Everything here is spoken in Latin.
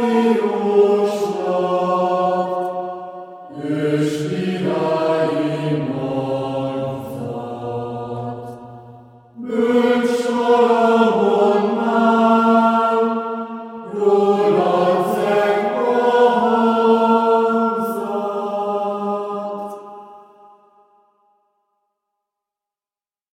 Ius not,